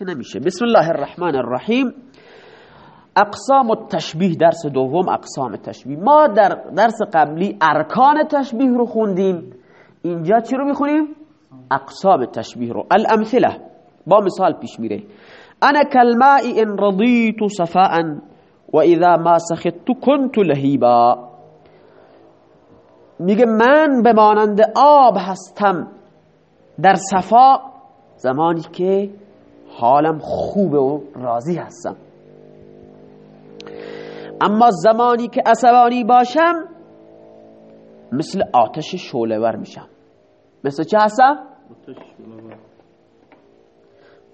که نمیشه. بسم الله الرحمن الرحیم. اقسام التشبیه درس دوم اقسام تشبیه. ما در درس قبلی ارکان تشبیه رو خوندیم. اینجا چی رو می‌خونیم؟ اقسام تشبیه رو. الامثله. با مثال پیش میره. انا کلماء ان رضیت صفاء و اذا ما سخطت كنت لهیبا. میگه من به مانند آب هستم در صفا زمانی که حالم خوبه و راضی هستم اما زمانی که عصبانی باشم مثل آتش شعله‌ور میشم مثل چه هستم؟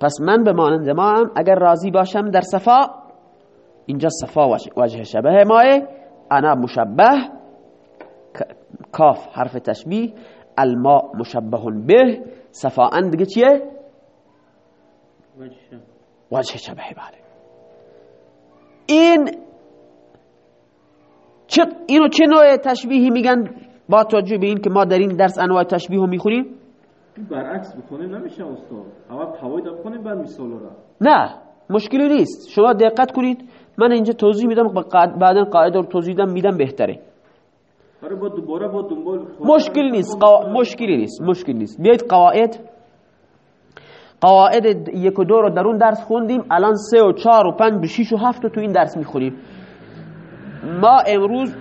پس من به مانند ما هم اگر راضی باشم در صفا اینجا صفا وجه شبه ماه انا مشبه کاف حرف تشبیه الماء مشبه به صفا دیگه چیه؟ وجه. شبه بله این چه اینو چه نوع تشبیهی میگن با توجه به این که ما در این درس انواع تشبیه رو می‌خونیم برعکس بکنیم نمیشه استاد. اول فواید بکنیم بعد مثال را. نه مشکلی نیست. شما دقت کنید. من اینجا توضیح میدم بعدا قاعده رو توضیح میدم میدم بهتره. آره با دوباره با دنبال مشکل نیست. قوا... مشکلی نیست. مشکل نیست. بیایید قواعد. قواعد یک و دو رو در اون درس خوندیم. الان سه و چهار و پنج و شیش و هفت رو تو این درس می‌خونیم. ما امروز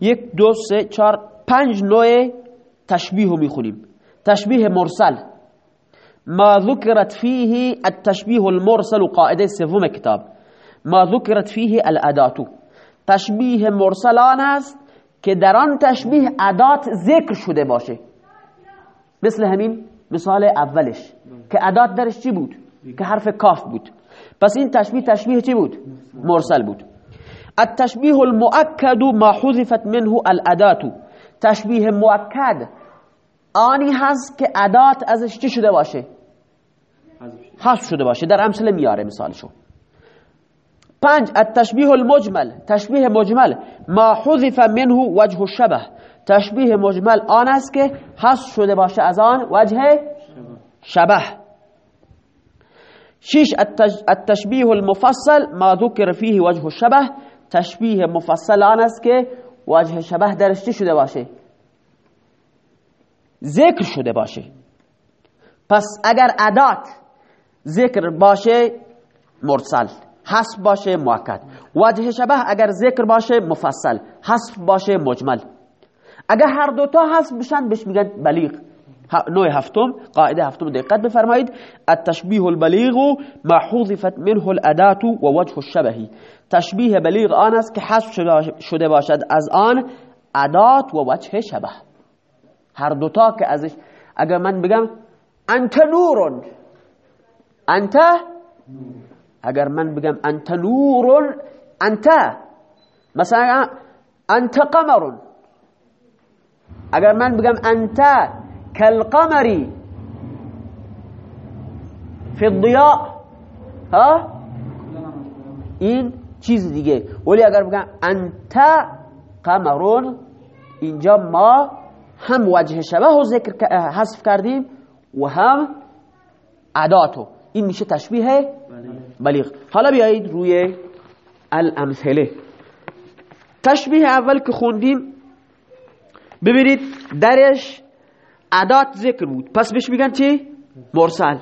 یک دو سه چهار پنج نوع تشبیه رو می‌خونیم. تشبیه مرسل. ما ذکرت فیه التشبیه المرسل قاعده سوم کتاب. ما ذکرت فیه الاداتو تشبیه مرسل آن است که در آن تشبیه ادات ذکر شده باشه. مثل همین مثال اولش. که ادات درش چی بود؟ که حرف کاف بود. پس این تشبیه تشبیه چی بود؟ مرسل بود. التشبیه المؤکد ما حذفت منه الادات. تشبیه مؤکد آنی هست که ادات ازش چی شده باشه؟ حذف شده. باشه. در امثله میاره مثالشو. پنج التشبیه المجمل تشبیه مجمل ما حذف منه وجه الشبه. تشبیه مجمل آن است که حذف شده باشه از آن وجه شبه. شش التشبیه المفصل ما ذکر فيه وجه الشبه. تشبیه مفصل آن است که وجه شبه درش شده باشه؟ ذکر شده باشه. پس اگر ادات ذکر باشه مرسل. حسب باشه مؤکد وجه شبه اگر ذکر باشه مفصل. حسب باشه مجمل. اگر هر دوتا حسب بشن بهش میگن بلیغ. نوع هفتم قاعده هفتم دقت بفرمایید. التشبیه البلیغ ما حذفت منه الادات و وجه الشبه. تشبیه بلیغ آن است که حذف شده باشد از آن ادات و وجه شبه. هر دوتا که ازش اگر من بگم انت نور انت اگر من بگم انت نور انت مثلا انت قمر اگر من بگم انت کالقمری فی الضیاء ها این چیز دیگه ولی اگر بگم انت قمر اینجا ما هم وجه شبه رو ذکر حذف کردیم و هم عداتو این میشه تشبیه بلیغ. حالا بیایید روی الامثله. تشبیه اول که خوندیم ببینید درش عدات ذکر بود. پس بهش میگن چی؟ مرسل.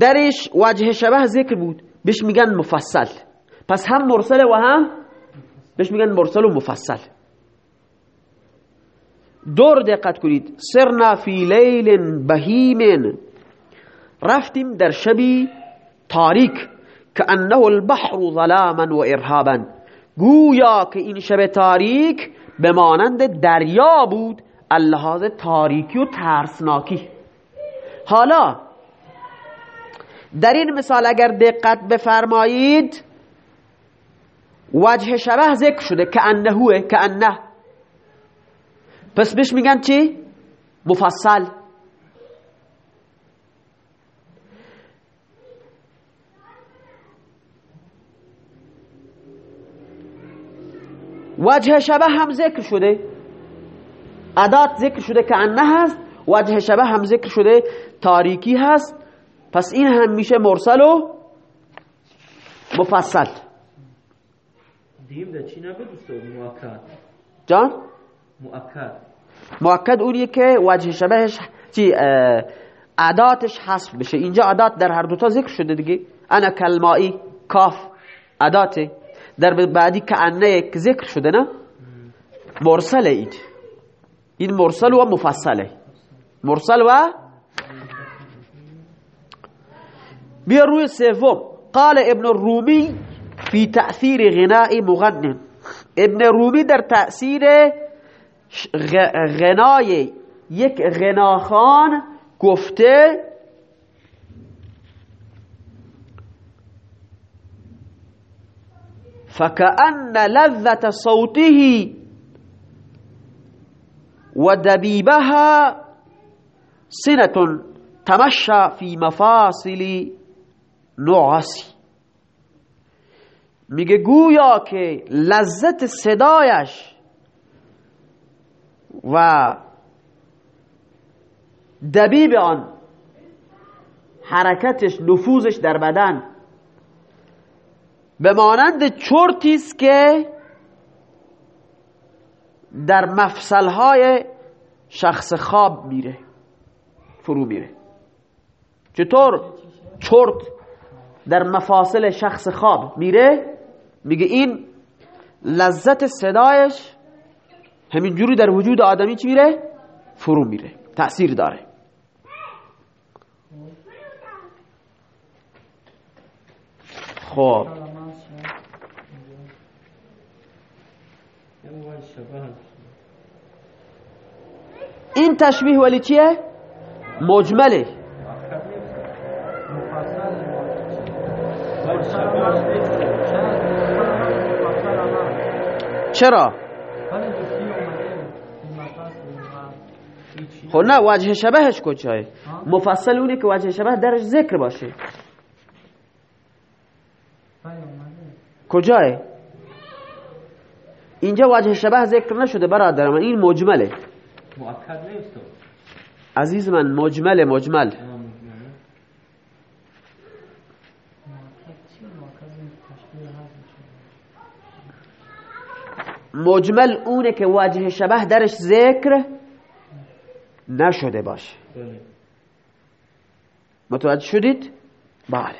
درش وجه شبه ذکر بود. بهش میگن مفصل. پس هم مرسل و هم بهش میگن مرسل و مفصل. دور دقت کنید. سرنا فی لیل بهیم رفتیم در شبی تاریک که انه البحر ظلاما و ارهابا. گویا که این شب تاریک به مانند دریا بود اللحاظ تاریکی و ترسناکی. حالا در این مثال اگر دقت بفرمایید وجه شبه ذکر شده که انهوه که انه پس بهش میگن چی؟ مفصل. وجه شبه هم ذکر شده. ادات ذکر شده که انه هست وجه شبه هم ذکر شده تاریکی هست. پس این هم میشه مرسل و مفصل. دیم چی مؤکد. جان؟ مؤکد. مؤکد اونیه که وجه شبهش چی عداتش حذف بشه. اینجا عدات در هر دوتا ذکر شده دیگه. انا کلمائی کاف عداته در بعدی که انه که ذکر شده نه؟ مرسل این این مرسل و مفصله مرسل و بیا روی سوم. قال ابن الرومی فی تأثیر غناء مغنن. ابن رومی در تأثیر غنای یک غناخان گفته فكأن لذة صوته ودبيبها سنة تمشى في مفاصل نعاسی میگه گویا که لذت صدایش و دبیب آن حرکتش نفوذش در بدن به مانند چرتی است که در مفصلهای شخص خواب میره فرو میره. چطور چرت در مفاصل شخص خواب میره؟ میگه این لذت صدایش همینجوری در وجود آدمی چی میره؟ فرو میره تأثیر داره. خب یه موقع شبه هست این تشبیه ولی چیه؟ مجمله. چرا؟ خب نه وجه شبهش کجاه مفصل اونه که وجه شبه درش ذکر باشه. کجاه اینجا وجه شبه ذکر نشده برادر من این مجمله. مؤکد نیست. عزیز من مجمله مجمل. مجمل اونه که وجه شبه درش ذکر نشده باشه. بله. متوجه شدید؟ بله.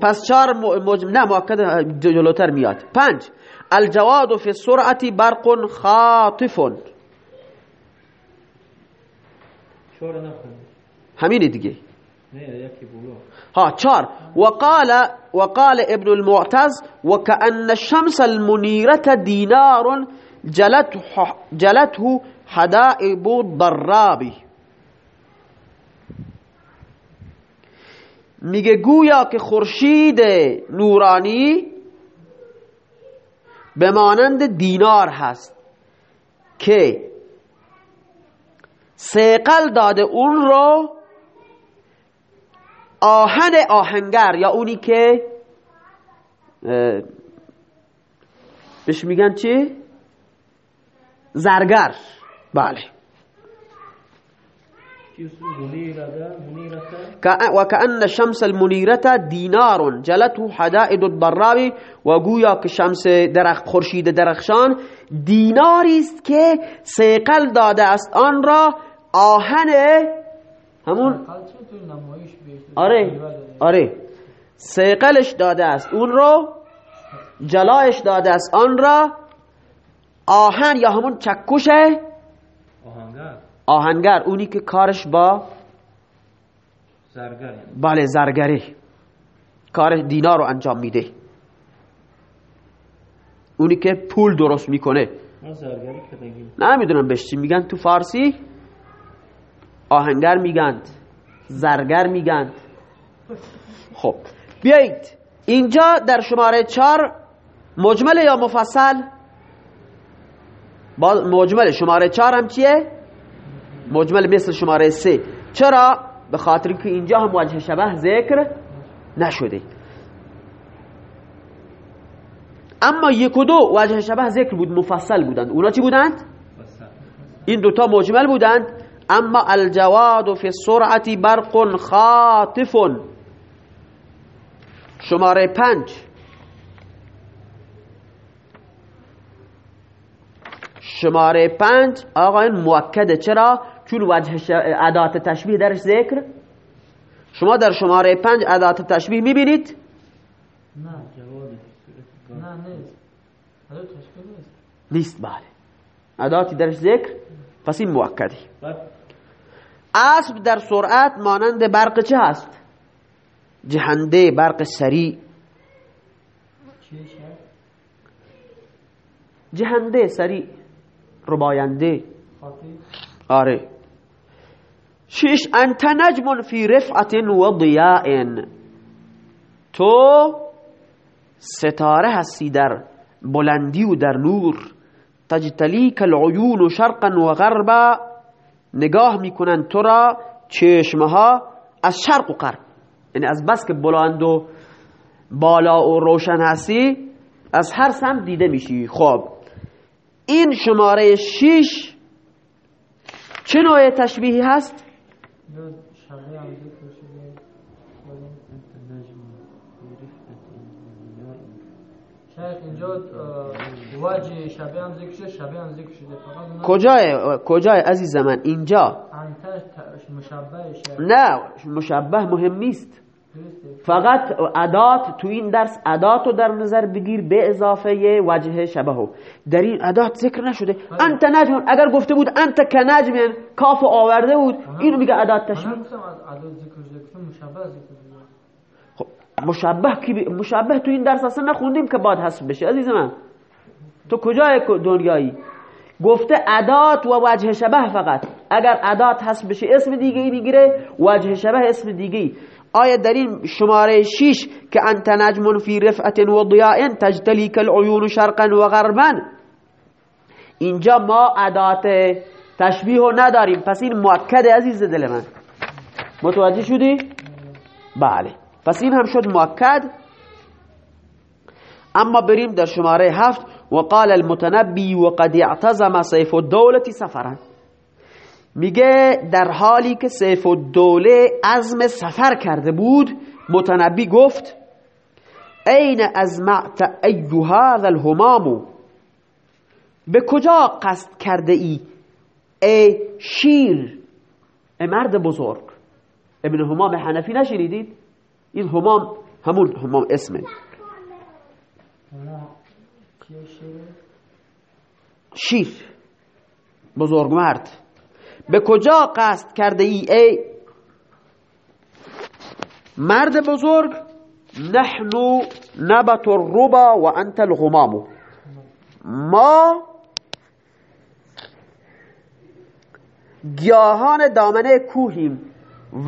پس چهار مجم... نه مؤکد جلوتر میاد. پنج الجواد فی السرعت برق خاطف. همینه دیگه. ها چهار. وقال وقال ابن المعتز وكأن الشمس المنيرة دينار جلته جلته حدائب الضراب. میگه گویا که خورشید نورانی به مانند دینار هست که سیقل داده اون رو آهن آهنگر یا اونی که بهش میگن چی؟ زرگر بله وكأن الشمس المنيرة دينار جلته حدائد الضراب و گویا که شمس درخ خورشید درخشان دیناری است که سیقل داده است. آن را آهن همون آره آره. سیقلش داده است. اون رو جلایش داده است. آن را آهن یا همون چکش آهنگر. آهنگر اونی که کارش با زرگر یعنی بله زرگری. کار دینار رو انجام میده. اونی که پول درست می‌کنه. زرگری نمی‌دونم بهش چی میگن. تو فارسی آهنگر میگند زرگر میگند خب بیایید. اینجا در شماره چهار مجمل یا مفصل؟ با مجمل شماره چهار هم چیه؟ مجمل مثل شماره سه. چرا؟ به خاطر که اینجا هم وجه شبه ذکر نشده. اما یک و دو وجه شبه ذکر بود مفصل بودند. اونا چی بودند؟ این دوتا مجمل بودند. اما الجواد فی السرعت برق خاطف. شماره پنج. شماره پنج آقا این موکده چرا؟ چون وجه ادات تشبیه درش ذکر؟ شما در شماره پنج ادات تشبیه می‌بینید؟ نه جواد نه نیست. ادات تشبیه نیست. نیست بله. اداتی درش ذکر؟ پس این موکدی اسب در سرعت مانند برق چه هست؟ جهنده برق سریع؟ جهنده سریع. رباینده. آره. شش انت نجم فی رفعت و تو ستاره هستی در بلندی و در نور. تجتلیک العیون شرقا و غربا. نگاه می‌کنن تو را چشمها از شرق و غرب. یعنی از بس که بلند و بالا و روشن هستی از هر سمت دیده میشی. خب این شماره شیش چه نوع تشبیهی هست؟ شاید اینجا اه، وجه شبه هم ذکر شده شبه هم ذکر شده فقط اونا کجای کجای عزیز من؟ اینجا. نه مشبه مهم نیست. فقط ادات تو این درس ادات رو در نظر بگیر به اضافه وجه شبهه در این ادات ذکر نشده. انت نجم اگر گفته بود انت کنجم کاف رو آورده بود اینو میگه ادات تشبیه. خب مشبه کی بی- مشبه تو این درس اصلا نخوندیم که باید حسب بشه عزیز من. تو کجای دنیایی؟ گفته ادات و وجه شبه فقط. اگر ادات حسب بشه اسم دیگه ای می‌گیره وجه شبه اسم دیگه ای آیا در این شماره 6 که انت نجم فی رفعت و ضیاء تجتلی شرقا و غربا؟ اینجا ما ادات تشبیه نداریم. پس این مؤکد عزیز دل من. متوجه شدی؟ بله. پس این هم شد مؤکد. اما بریم در شماره هفت. وقال المتنبی وقد اعتزم سیف الدولة سفرا. میگه در حالی که سیف الدوله عزم سفر کرده بود متنبی گفت این ازمعت ای هذا الهمام. به کجا قصد کرده ای ای شیر ای مرد بزرگ؟ ابن همام حنفی نشنیدید؟ این همام همون همام اسمه. شیر بزرگ مرد. به کجا قصد کرده ای ای مرد بزرگ؟ نحن نبت الربا و انت الغمام. ما گیاهان دامنه کوهیم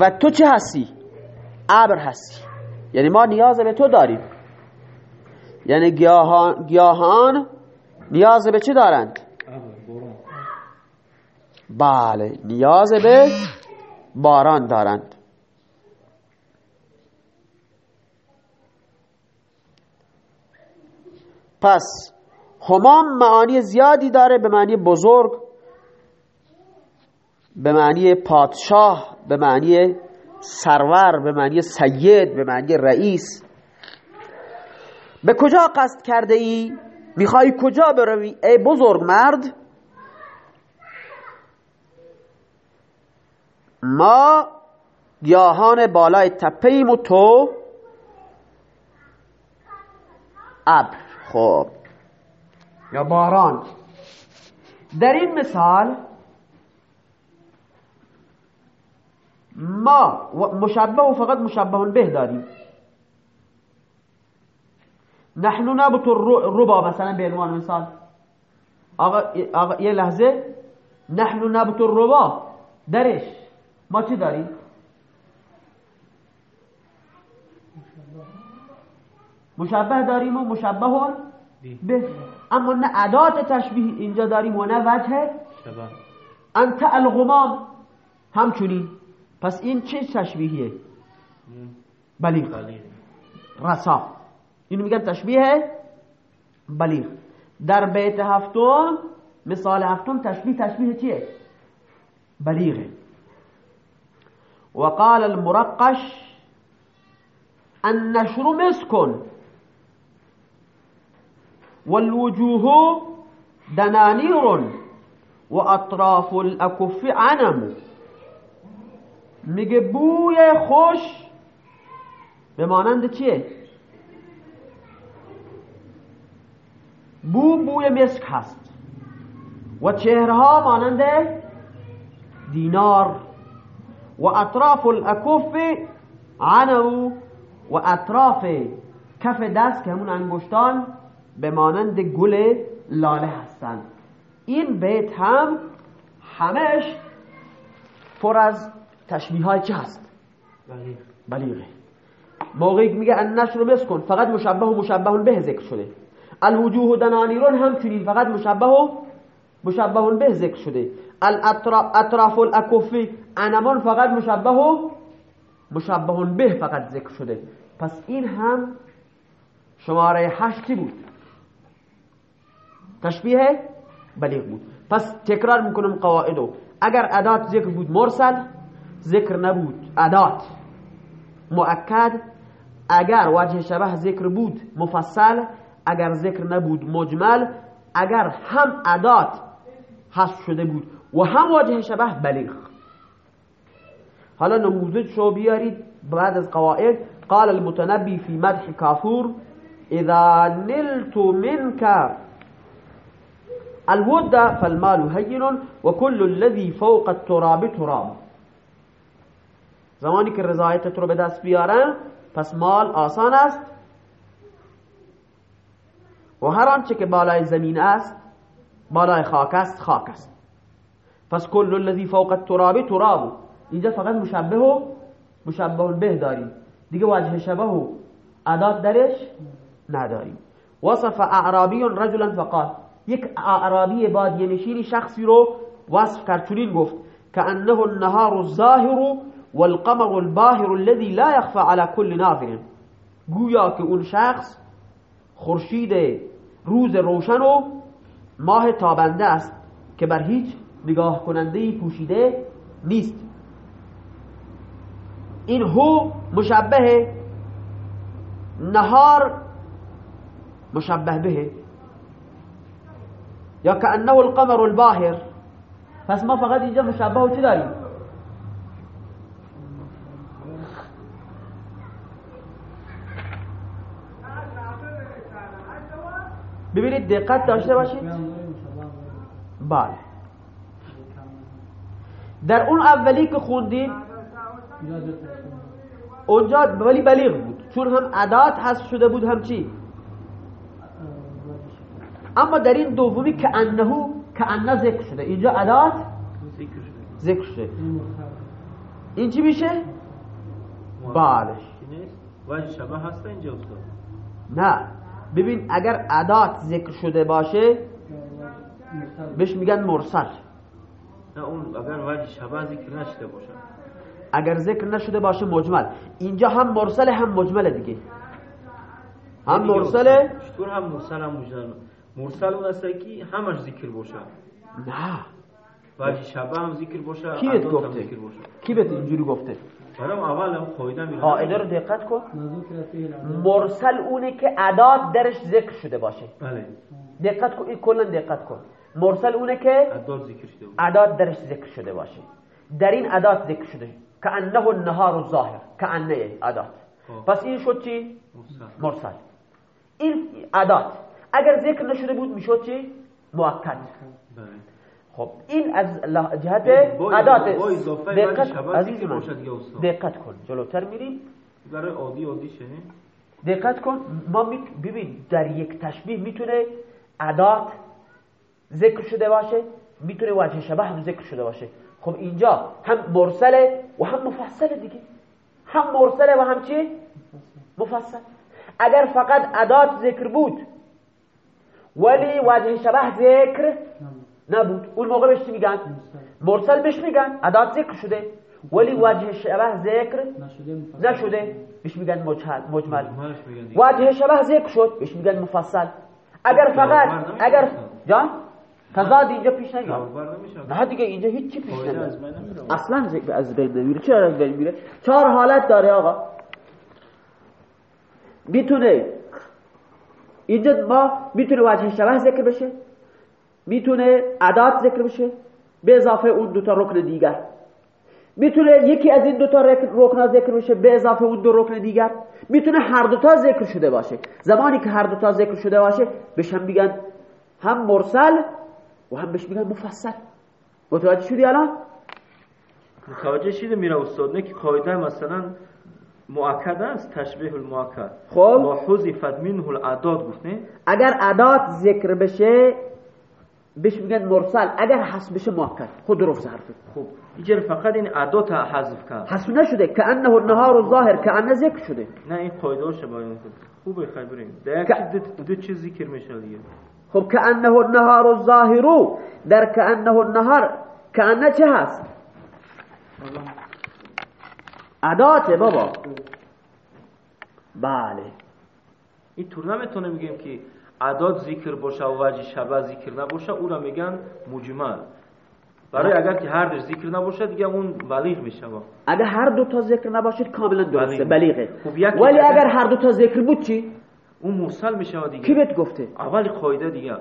و تو چه هستی؟ ابر هستی. یعنی ما نیاز به تو داریم. یعنی گیاهان, گیاهان نیاز به چه دارند؟ بله نیاز به باران دارند پس همام معانی زیادی داره به معنی بزرگ به معنی پادشاه به معنی سرور به معنی سید به معنی رئیس به کجا قصد کرده ای؟ می‌خوای کجا بروی؟ ای بزرگ مرد ما گیاهان بالای تپهیم و تو ابر. خب. یا باران. در این مثال ما مشبه و فقط مشبه به داریم. نحن نبت الر- ربا مثلا به عنوان مثال. آقا, آقا یه لحظه. نحن نبت الربا. درش. ما چی داریم مشبه داریم و مشبه به اما نه ادات تشبیه اینجا داریم و نه وجه. شبه. انت الغمام. همچنین. پس این چه تشبیهیه؟ بلیغ. رسا. اینو میگن تشبیه بلیغ. در بیت هفتم مثال هفتم تشبیه تشبیه چیه؟ بلیغه. وقال المرقش النشر مسك. والوجوه دنانير وأطراف الأكف عنم. میگه بوی خوش به مانند چیه؟ بو بوی مسک هست. و چهرها مانند دینار. و اطراف الاکف عنو و اطراف کف دست که همون انگشتان به مانند گل لاله هستند. این بیت هم همش پر از تشبیه های چه هست؟ بلیغه. موقعی که میگه النشر مسکن فقط مشبه و مشبه به ذکر شده. الوجوه دنانیرون همچنین فقط مشبه و مشبه به ذکر شده. الاطراف الاکفی انمان فقط مشبه و مشبه به فقط ذکر شده. پس این هم شماره هشتی بود؟ تشبیه بلیغ بود. پس تکرار می‌کنم قواعدو. اگر ادات ذکر بود مرسل ذکر نبود ادات مؤکد اگر وجه شبه ذکر بود مفصل اگر ذکر نبود مجمل اگر هم ادات حذف شده بود و هم وجه شبه بلیغ. حالا نموذج شو بیارید بعد از قواعد. قال المتنبي في مدح كافور اذا نلت منك الود فالمال هين وكل الذي فوق التراب تراب. زمانی که رضایتت رو به دست بیارن پس مال آسان است. و هر آنچه که بالای زمین است بالای خاک است خاک است. پس کل الذی فوق التراب تراب. اینجا فقط مشبه و مشبه به داریم. دیگه وجه شبه و ادات درش نداریم. وصف اعرابی رجلا فقال. یک اعرابی بادیه نشینی شخصی رو وصف کرد. گفت. كأنه النهار الظاهر والقمر الباهر الذي لا يخفى على كل ناظر گویا که اون شخص خورشید روز روشن و ماه تابنده است که بر هیچ نگاه کننده پوشیده نیست. این هو مشبه نهار مشبه به. یا كأنه القمر الباهر. پس ما فقط اینجا مشبه و چی داریم؟ ببینید دقت داشته باشید. بله. در اون اولی که خوندیم اونجا ولی بلیغ بود. چون هم عدات حذف شده بود هم چی؟ اما در این دومی که انهو که انه ذکر شده. اینجا عدات ذکر شده. این چی میشه؟ بله. وجه شبه هست اینجا استاد نه. ببین اگر عدات ذکر شده باشه بهش میگن مرسل. نه اون اگر وجه شبه ذکر نشده باشه. اگر ذکر نشده باشه مجمل. اینجا هم مرسل هم مجمل دیگه. هم مرسله چطور هم مرسل هم مجمل؟ مرسل اون است که همش ذکر باشه. نه. وجه شبه هم ذکر باشه کی بهت عدات هم گفته؟ باشه. کی بهت اینجوری گفته؟ برام اول هم قاعده میگم قاعده رو دقت کن. مرسل اونه که عدات درش ذکر شده باشه. بله. دقت کن این کلا دقت کن. مرسل اونه که عدات ذکر شده عدات درش ذکر شده باشه. در این عدات ذکر شده. کانه النهار الظاهر کانه عدات خب. پس این شد چی؟ مرسل. این عدات اگر ذکر نشده بود می‌شد چی؟ مؤکد بله. خب این از جهت عدات دقت عزیز من؟ دقت کن. جلوتر میریم برای عادی عادی شه دقت کن. ما. ببین در یک تشبیه می‌تونه عدات ذکر شده باشه می‌تونه وجه شبه هم ذکر شده باشه. خب اینجا هم مرسله و هم مفصله دیگه. هم مرسله و هم چی؟ مفصل. اگر فقط عدات ذکر بود ولی وجه شبه ذکر نبود. اون موقع بهش میگن؟ مرسل بهش میگن. عدات ذکر شده. ولی وجه شبه ذکر نشده مفصل. بهش میگن مجمل. وجه شبه ذکر شد. بهش میگن مفصل. اگر فقط کاربر نمیشه. اگر جان؟ تضاد اینجا پیش نمیاد نه دیگه اینجا هیچ چی پیش نمیاد اصلا از بین نمیره چرا از بین میره؟ چهار حالت داره آقا. می‌تونه اینجا ما می‌تونه وجه شبه ذکر بشه. می‌تونه عدات ذکر بشه. به اضافه اون دوتا رکن دیگر. می‌تونه یکی از این دوتا رک- رکن ذکر بشه به اضافه اون دو رکن دیگر. می‌تونه هر دوتا ذکر شده باشه. زمانی که هر دوتا ذکر شده باشه بهش هم میگن هم مرسل و هم بهش میگن مفصل متوجه شدی الان؟ متوجه شده میره استاد؟ نه که قاعده مثلا مؤکد است تشبیه المؤکد. خب. با حذفت منه الاعداد گفته اگر عدات ذکر بشه بهش میگن مرسل. اگر حذف بشه مؤکد. خود درست حرفه. خب اینجا فقط این اعداد حذف کرد. حذف نشده. که انه النهار الظاهر که انه ذکر شده. نه این قاعده رو کن خوبه چیز دو, دو چیز ذکر میشه دیگه؟ خب که انه النهار الظاهر در که انه النهار که انه چه هست؟ عداته بابا. بله. این طور نمی‌تونه میگیم که اعداد ذکر باشه و وجه شبه ذکر نباشه او را میگن مجمل. برای اگر که هر در ذکر نباشه دیگه اون بلیغ میشه. اگر هر دو تا ذکر نباشید کاملا درسته. بلیغ. بلیغه. خب ولی اگر هر دو تا ذکر بود چی؟ اون مرسل میشه کی دیگه بهت گفته؟ اول قاعده دیگه.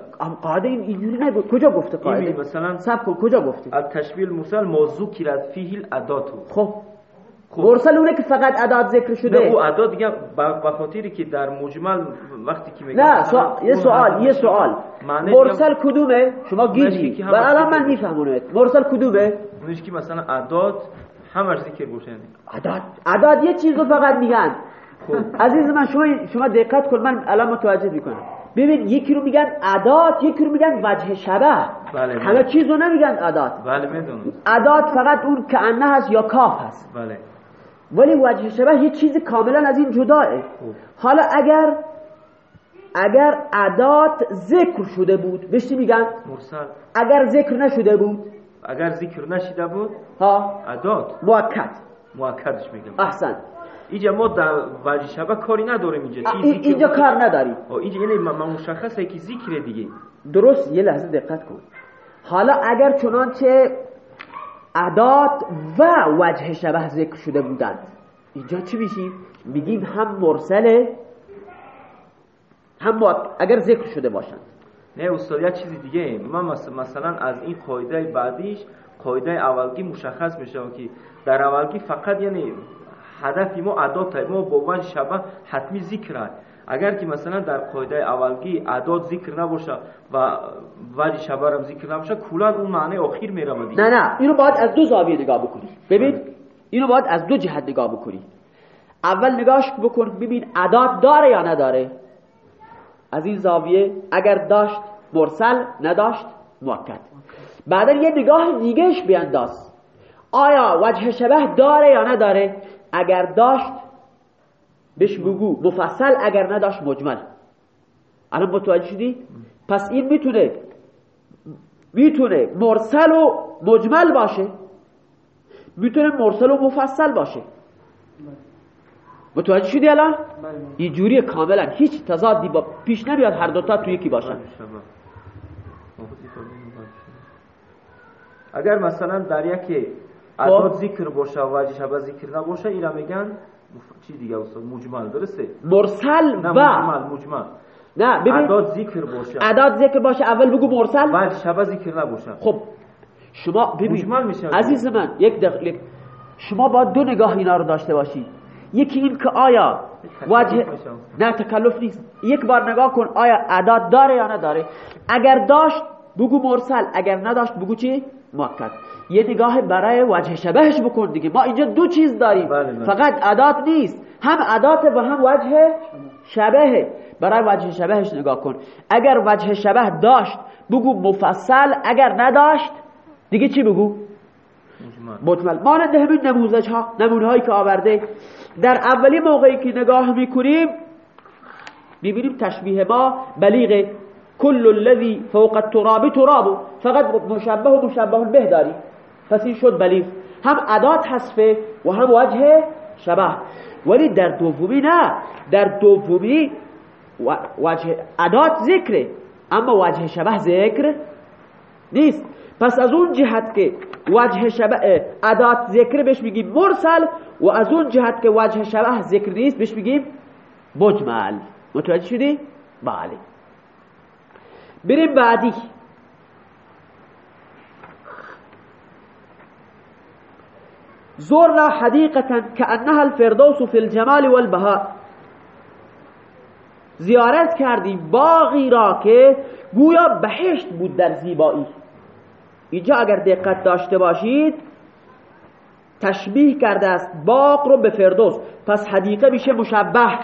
قاعده این اینجوری نگفت کجا گفته قاعده؟ مثلا سب کجا گفته؟ التشبیه المرسل موضوع کرد فیه الادات. خب. خب. مرسل اونه که فقط عداد ذکر نه شده او اعداد دیگه به به خاطری که در مجمل وقتی که میگن نه مثلا سوا- یه سوال یه سوال. مرسل کدومه؟ شما که و الان من میفهمونت مرسل کدومه؟ اونش که مثلا اعداد همش ذکر یعنی. عداد عداد یه چیز رو فقط میگن. عزیز من شما شما دقت کن من الان متوجه می‌کنم. ببین یکی رو میگن عداد یکی رو میگن وجه شبه. بله. همه چیز رو نمیگن عداد بله می‌دونم. عداد فقط اون که انه هست یا کاف هست. بله. ولی وجه شبه یه چیز کاملا از این جداه خب. حالا اگر اگر عدات ذکر شده بود بهش چی میگن؟ مرسل. اگر ذکر نشده بود. اگر ذکر نشده بود ها؟ اعداد مؤکد مؤکدش میگم. احسن. اینجا ما در وجه شبه کاری نداریم اینجا اینجا؟ کار نداری اینجا یعنی مشخصه که ذکر دیگه درست یه لحظه دقت کن حالا اگر چنانچه عدات و وجه شبه ذکر شده بودند اینجا چی میشیم؟ میگیم هم مرسله هم اگر ذکر شده باشند نه استاد یه چیز دیگه من مثلا از این قاعده بعدیش قاعده اولگی مشخص میشه که در اولگی فقط یعنی هدف ما اعداد ما با شبه حتمی ذکر هست. اگر که مثلا در قاعده اولگی اعداد ذکر نباشه و وجه شبه هم ذکر نباشه کلا اون معنی اخیر میره دیگه. نه نه اینو باید از دو زاویه نگاه بکنی. ببین اینو باید از دو جهت نگاه بکنی. اول نگاهش بکن ببین عداد داره یا نداره. از این زاویه اگر داشت مرسل نداشت مؤکد بعدا یه نگاه دیگهش بیانداز. آیا وجه شبه داره یا نداره؟ اگر داشت بهش بگو. مفصل اگر نداشت مجمل. الان متوجه شدی؟ پس این می‌تونه می‌تونه مرسل و مجمل باشه. می‌تونه مرسل و مفصل باشه. متوجه شدی الان؟ این جوری کاملا. هیچ تضادی با پیش نمیاد هر دوتا تو یکی باشن. بگیم وجه شبه. اگر مثلا در یک اعداد ذکر باشه و شبه ذکر نباشه. اینا میگن چی دیگه استاد؟ مجمل درسته؟ مرسل نه و مجمل مجمل. نه ببین اعداد ذکر باشه. اعداد ذکر باشه اول بگو مرسل. وجه شبه ذکر نباشه. خب شما ببین مجمل میشه. عزیز من یک دقیقه شما با دو نگاه اینا رو داشته باشید یکی این که آیا وجه. نه تکلف نیست. یک بار نگاه کن آیا اعداد داره یا نداره. اگر داشت بگو مرسل. اگر نداشت بگو چی؟ مؤکد. یه نگاه برای وجه شبهش بکن دیگه. ما اینجا دو چیز داریم. بله، بله. فقط عدات نیست. هم عدات و هم وجه شبهه برای وجه شبهش نگاه کن. اگر وجه شبه داشت بگو مفصل. اگر نداشت دیگه چی بگو؟ مجمل. مانند همین نموزش ها نمونه هایی که آورده. در اولی موقعی که نگاه می‌کنیم می‌بینیم تشبیه ما بلیغه کل الذی فوق التراب تراب فقط مشبه و مشبه به پس این شد بلیغ هم عدات حذفه و هم وجه شبه. ولی در دومی نه. در دومی وجه ادات ذکره. اما وجه شبه ذکر نیست. پس از اون جهت که وجه شبه ادات ذکر بهش میگیم مرسل و از اون جهت که وجه شبه ذکر نیست بهش میگیم مجمل. متوجه شدی؟ بله. بریم بعدی. زورنا حديقة كأنها الفردوس في الجمال والبهاء زیارت کردیم باغی را که گویا بهشت بود در زیبایی. اینجا اگر دقت داشته باشید تشبیه کرده است باغ رو به فردوس. پس حدیقه میشه مشبه.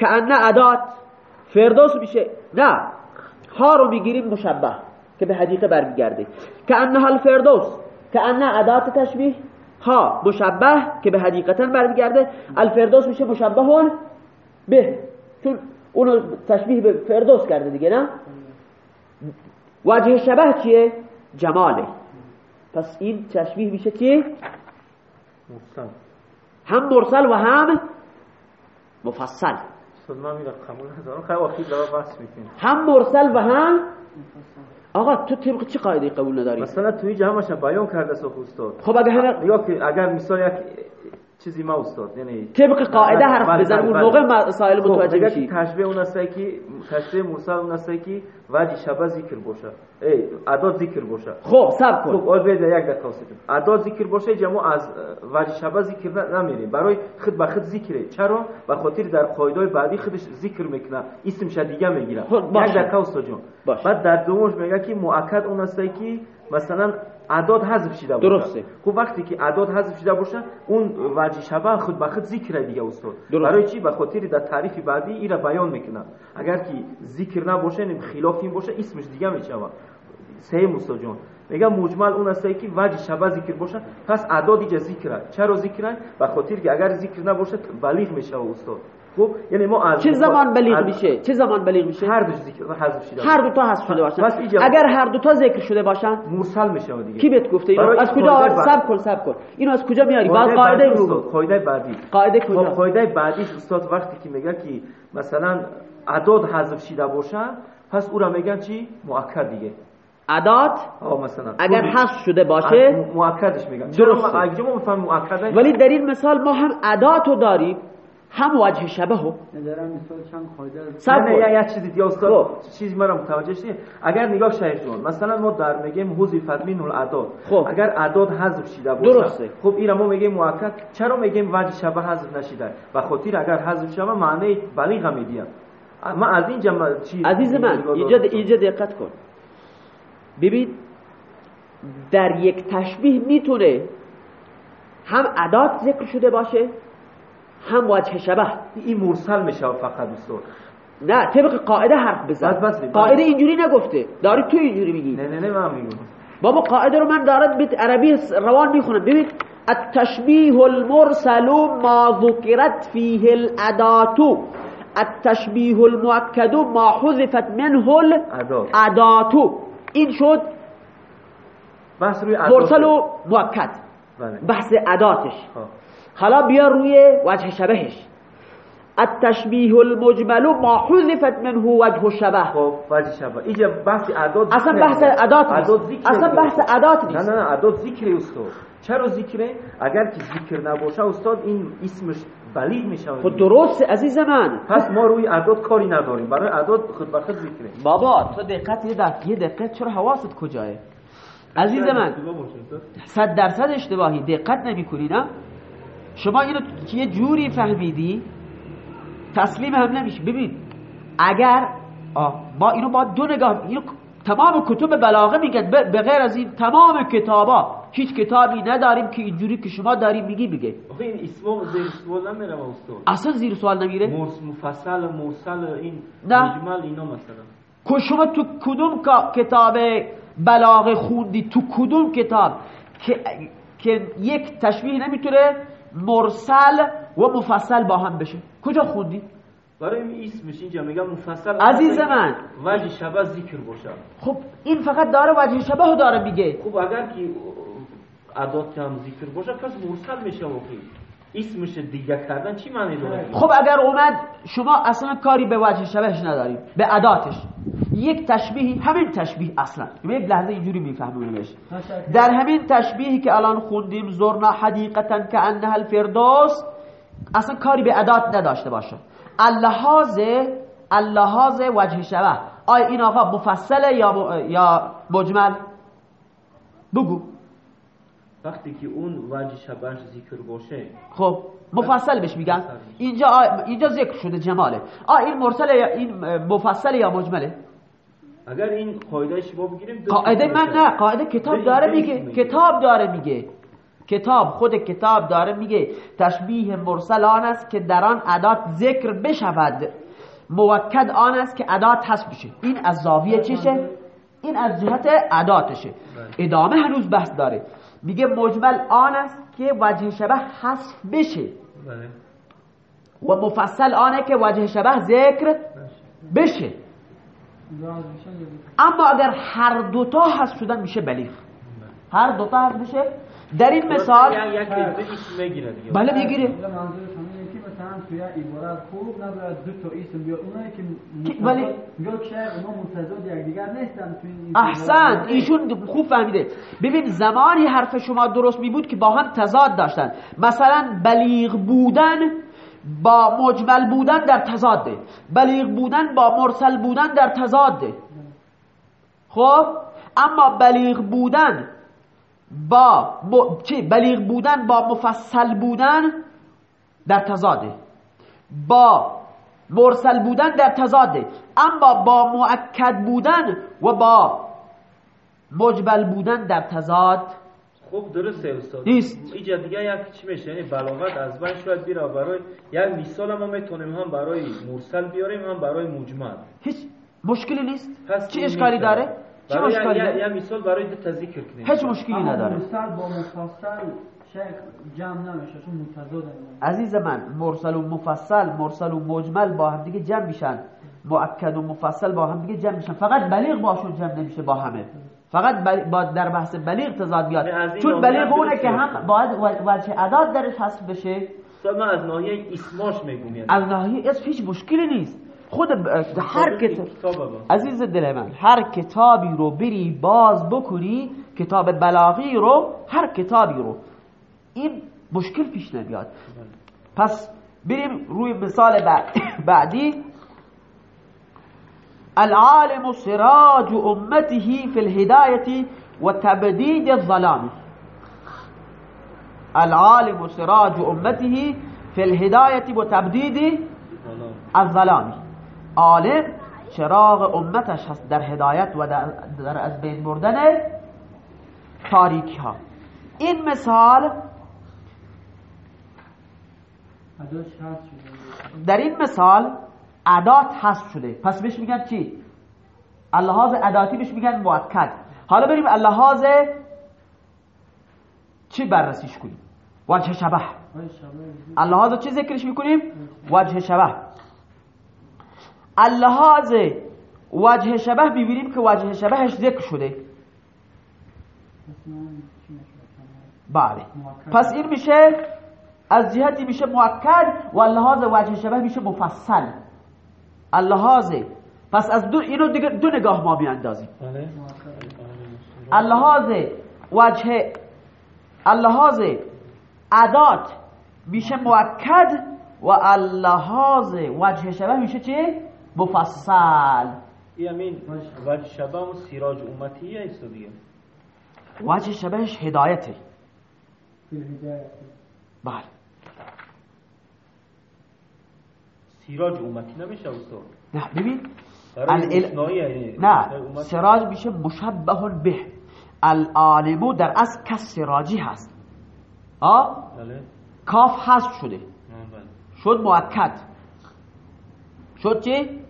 کأنه عداد فردوس میشه. نه. ها رو می‌گیریم مشبه که به حدیقه برمیگرده کأنها الفردوس کأنه عدات تشبیه. ها مشبه که به حدیقتا برمیگرده. الفردوس میشه مشبه به. چون اونو تشبیه به فردوس کرده دیگه نه؟ وجه شبه چیه؟ جماله. پس این تشبیه میشه چیه مرسل. هم مرسل و هم مفصل. هم مرسل و هم آقا تو طبق چه قاعده قبول نداری؟ مثلا توی جمعش بیان کرده است استاد. خب اگر یا که اگر مثال یک چیزی ما استاد یعنی طبق قاعده حرف بزن اون موقع مسائل متوجه میشی. تشبیه اون است که تشبیه مرسل اون است که وجه شبه ذکر باشه. ای ادا ذکر باشه. خب سب کن. خب اول بیاد یک دقیقه واسطه ادا ذکر باشه جمع از وجه شبه ذکر نمیری برای خود به خود ذکره. چرا؟ به خاطر در قاعده بعدی خودش ذکر می‌کنه. اسمش دیگه می‌گیره. یک دقیقه استاد جان. بعد در دومش میگه که مؤکد اون است که مثلا اعداد حذف شده باشه درسته. خب وقتی که اعداد حذف شده باشه اون وجه شبه خود به خود ذکر دیگه استاد. برای چی؟ به خاطر در تعریف بعدی ایرا بیان می‌کنه. اگر که ذکر نباشه نیم خلاف این باشه اسمش دیگه میشه سه مستجون میگه مجمل اون است که وجه شبه ذکر باشه پس اعداد دیگه ذکر چرا ذکر به خاطر که اگر ذکر نباشه بلیغ میشه استاد. خب یعنی ما از چه زمان بلیغ میشه؟ چه زمان بلیغ میشه؟ هر دو ذکر حذف شده هر دو تا حذف شده باشن. اگر هر دو تا ذکر شده باشن مرسل میشه دیگه. کی بهت گفته اینو؟ از کجا؟ آورد سب کن سب کن. اینو از کجا میاری؟ بعد قاعده رو قاعده بعدی. قاعده کجا خب قاعده بعدیش استاد وقتی که میگه که مثلا اعداد حذف شده باشه پس او را میگن چی؟ مؤکد دیگه. عدات مثلا. اگر حذف شده باشه مؤکدش میگن. درست اگه ما ولی در این مثال ما هم عداتو داریم. هم وجه شبه ندارم مثال چند قاعده نه نه یک چیزی دیگه استاد چیزی مرا متوجه شید اگر نگاه شهید جون مثلا ما در میگیم حذف من الاعداد. خب. اگر اعداد حذف شده باشه درسته. خب این ما میگیم مؤکد چرا میگیم وجه شبه حذف نشیده و خاطر اگر حذف شوه معنی بلیغ میدیم. ما از این جمع چی عزیز من اینجا اینجا دقت کن. ببین در یک تشبیه می‌تونه هم عدات ذکر شده باشه هم وجه شبه. این مرسل میشه فقط استاد نه طبق قاعده حرف بزن. بس بس قاعده اینجوری نگفته. داری تو اینجوری میگی. نه نه نه من میگم. بابا قاعده رو من دارد به عربی روان می‌خونم. ببین التشبیه المرسل ما ذکرت فیه الادات. التشبیه المؤکد ما حذفت منه الادات این شد بحث روی مرسل و مؤکد. بحث اداتش. حالا بیا روی وجه شبهش. التشبیه المجمل ما حذفت منه وجه شبه خب وجه شبه. اینجا بحث اعداد اصلا بحث اعداد نیست. اصلا بحث اعداد نیست. نه نه اعداد ذکر استاد. چرا ذکره؟ اگر که ذکر نباشه استاد این اسمش بلیغ میشه. خب درست عزیز من. پس ما روی اعداد کاری نداریم. برای اعداد خود به خود ذکره. بابا تو دقت یه دقیقه یه دقت چرا حواست کجاه عزیز من. صد درصد اشتباهی. دقت نمی‌کنی نه؟ شما اینو یه جوری فهمیدی؟ تسلیم هم نمیشه ببین اگر با اینو با دو نگاه اینو تمام کتب بلاغه میگن. به غیر از این تمام کتابا هیچ کتابی نداریم که اینجوری که شما داری میگی بگه این اسم زیر سوال نمیره استاد. اصلا زیر سوال نمیره؟ مفصل مرسل این نه. مجمل اینا مثلا. که شما تو کدوم کتاب بلاغه خوندی؟ تو کدوم کتاب؟ که که یک تشبیه نمی‌تونه مرسل و مفصل با هم بشه. کجا خوندی؟ برای این اسمش اینجا. میگم مفصل. عزیز من. وجه شبه ذکر باشه. خب این فقط داره وجه شبه داره میگه. خب اگر که عداد هم ذکر باشه پس مرسل میشه واقعی اسمش دیگه کردن چی معنی داره؟ خب اگر اومد شما اصلا کاری به وجه شبهش ندارید به اداتش. یک تشبیهی همین تشبیه اصلا. یک لحظه اینجوری میفهمونیمش در همین تشبیهی که الان خوندیم زرنا حدیقتا که انها الفردوس اصلا کاری به ادات نداشته باشه. اللحاظ اللحاظ وجه شبه. آیا این آقا مفصله یا یا مجمل؟ بگو. وقتی که اون وجه شبهش ذکر باشه خب مفصل بهش میگن. اینجا آ- اینجا ذکر شده جماله. آ این مرسل یا این مفصل یا مجمله؟ اگر این قاعده شما بگیریم قاعده من. نه قاعده کتاب داره میگه. کتاب داره میگه. کتاب خود کتاب داره میگه. تشبیه مرسل آن است که در آن ادات ذکر بشود. موکد آن است که ادات حذف بشه این از زاویه چشه این از جهت اداتشه. ادامه هنوز بحث داره. میگه مجمل آن است که وجه شبه حذف بشه بله و مفصل آنه که وجه شبه ذکر بشه اما اگر هر دوتا حذف شدن میشه بلیغ هر دوتا حذف بشه در این مثال بله می‌گیره مثلا توی عبارت خوب دو تا اسم بیاد اونایی که ولی- که شاید اونا متضاد یکدیگر نیستن توی این احسن ایشون خوب فهمیده. ببین زمانی حرف شما درست می بود که با هم تضاد داشتن. مثلا بلیغ بودن با مجمل بودن در تضاده. بلیغ بودن با مرسل بودن در تضاده. خب؟ اما بلیغ بودن با م... چی؟ بلیغ بودن با مفصل بودن در تضاده. با مرسل بودن در تضاده اما با مؤکد بودن و با مجبل بودن در تضاد. خوب درسته استاد. نیست. اینجا دیگه یک چی میشه؟ یعنی بلاغت از بین شاید بیره برای یک مثال ما می‌تونیم هم برای مرسل بیاریم هم برای مجمل. هیچ مشکلی نیست. پس چه این اشکالی. داره؟ چه اشکالی یک- داره؟ یک مثال برای دو تا ذکر کنیم. هیچ مشکلی نداره. مرسل با مفصل شیخ جمع نمیشه چون متضاد عزیز من مرسل و مفصل مرسل و مجمل با هم دیگه جمع میشن. مؤکد و مفصل با هم دیگه جمع میشن. فقط بلیغ باشون جمع نمیشه با همه. فقط بل... با در بحث بلیغ تضاد بیاد. چون بلیغ اونه. که هم باید وجه اداد درش حذف بشه. من از ناحیه اسماش میگم از ناحیه اسم هیچ مشکلی نیست. خود ب- هر کتاب عزیز دل من هر کتابی رو بری باز بکنی کتاب بلاغی رو هر کتابی رو. این مشکل پیش نمیاد پس بریم روی مثال بعد بعدی. العالم سراج امته في الهداية وتبديد الظلام. العالم سراج امته في الهداية وتبديد الظلام. عالم چراغ امتش هست در هدایت و در, از بین بردن تاریکی ها این مثال در این مثال ادات حذف شده. پس بهش میگن چی؟ اللحاظ اداتی بهش میگن مؤکد حالا بریم اللحاظ چی بررسیش کنیم؟ وجه شبه. اللحاظ چی ذکرش می‌کنیم؟ وجه شبه. اللحاظ وجه شبه ببینیم که وجه شبهش ذکر شده. بله. پس این میشه از جهتی میشه مؤکد و اللحاظ وجه شبه میشه مفصل. اللحاظ. پس از دو اینو دیگه دو نگاه ما میاندازیم. بله. اللحاظ وجه اللحاظ ادات میشه مؤکد و اللحاظ وجه شبه میشه چه؟ مفصل. این همین وجه شبه و سیراج امتیه است دیگه؟ وجه شبهش هدایته. بله. سیراج امتی نمیشه استاد؟ نه ببین ال- یعنی. نه سراج میشه مشبه به. العالمو در از کس سراجی هست. آه بله. کاف حذف شده. شد مؤکد شد چی؟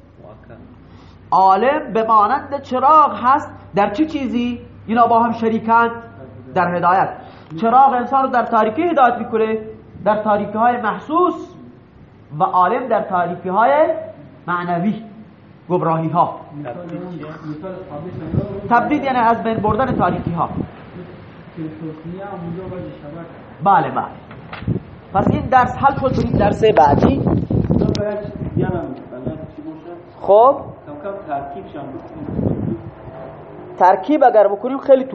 عالم به مانند چراغ هست. در چه چیزی؟ اینا با هم شریکند در هدایت. چراغ انسان رو در تاریکی هدایت می‌کنه. در تاریکی های محسوس و عالم در تاریکی های معنوی گمراهی ها تبدید یعنی از بین بردن تاریکی ها بله بله. پس این درس حل شد بریم درس بعدی. خب. ترکیب اگر بکنیم خیلی